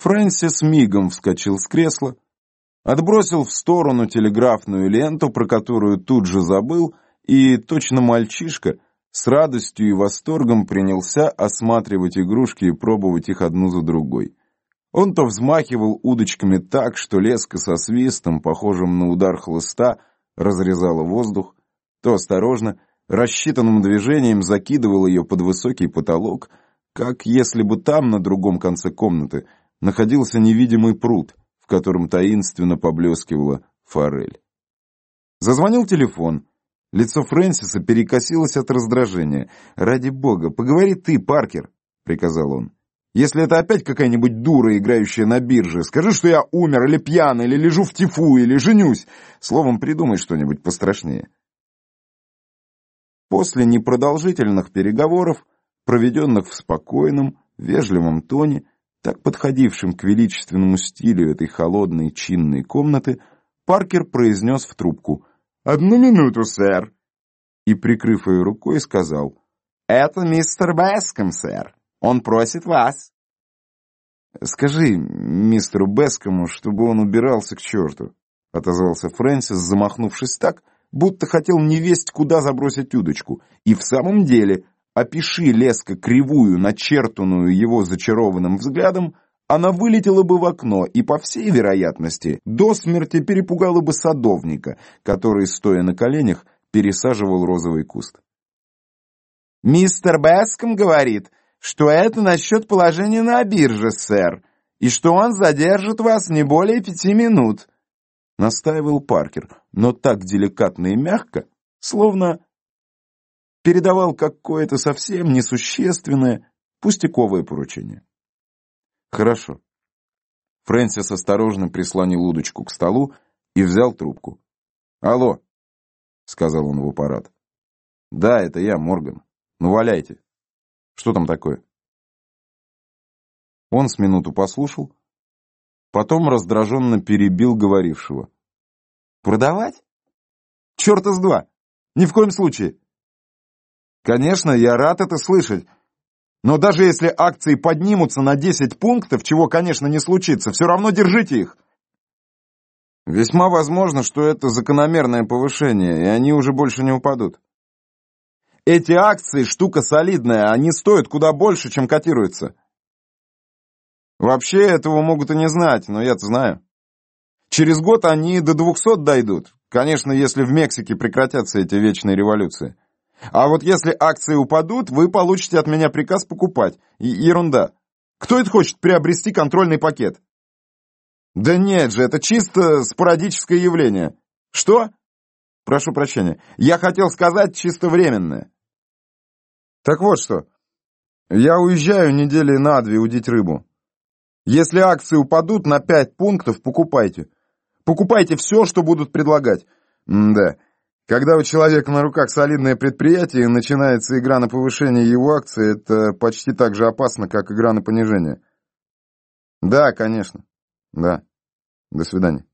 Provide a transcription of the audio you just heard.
Фрэнсис мигом вскочил с кресла, отбросил в сторону телеграфную ленту, про которую тут же забыл, и, точно мальчишка, с радостью и восторгом принялся осматривать игрушки и пробовать их одну за другой. Он то взмахивал удочками так, что леска со свистом, похожим на удар хлыста, разрезала воздух, то осторожно, рассчитанным движением закидывал ее под высокий потолок, как если бы там, на другом конце комнаты, находился невидимый пруд, в котором таинственно поблескивала форель. Зазвонил телефон. Лицо Фрэнсиса перекосилось от раздражения. «Ради бога, поговори ты, Паркер!» — приказал он. «Если это опять какая-нибудь дура, играющая на бирже, скажи, что я умер, или пьян, или лежу в тифу, или женюсь. Словом, придумай что-нибудь пострашнее». После непродолжительных переговоров, проведенных в спокойном, вежливом тоне, так подходившим к величественному стилю этой холодной чинной комнаты, Паркер произнес в трубку «Одну минуту, сэр!» и, прикрыв ее рукой, сказал «Это мистер Беском, сэр. Он просит вас». «Скажи мистеру Бескому, чтобы он убирался к черту», — отозвался Фрэнсис, замахнувшись так, будто хотел невесть куда забросить удочку. И в самом деле Опиши леска кривую, начертанную его зачарованным взглядом, она вылетела бы в окно и, по всей вероятности, до смерти перепугала бы садовника, который, стоя на коленях, пересаживал розовый куст. «Мистер Беском говорит, что это насчет положения на бирже, сэр, и что он задержит вас не более пяти минут», — настаивал Паркер, но так деликатно и мягко, словно передавал какое-то совсем несущественное, пустяковое поручение. Хорошо. Фрэнсис осторожно прислонил удочку к столу и взял трубку. «Алло», — сказал он в аппарат. «Да, это я, Морган. Ну, валяйте. Что там такое?» Он с минуту послушал, потом раздраженно перебил говорившего. «Продавать? Черта с два! Ни в коем случае! Конечно, я рад это слышать. Но даже если акции поднимутся на 10 пунктов, чего, конечно, не случится, все равно держите их. Весьма возможно, что это закономерное повышение, и они уже больше не упадут. Эти акции штука солидная, они стоят куда больше, чем котируются. Вообще этого могут и не знать, но я-то знаю. Через год они до 200 дойдут, конечно, если в Мексике прекратятся эти вечные революции. А вот если акции упадут, вы получите от меня приказ покупать. И ерунда. Кто это хочет приобрести контрольный пакет? Да нет же, это чисто спорадическое явление. Что? Прошу прощения. Я хотел сказать чисто временное. Так вот что. Я уезжаю недели на две удить рыбу. Если акции упадут на пять пунктов, покупайте. Покупайте все, что будут предлагать. М да. Когда у человека на руках солидное предприятие начинается игра на повышение его акций, это почти так же опасно, как игра на понижение. Да, конечно. Да. До свидания.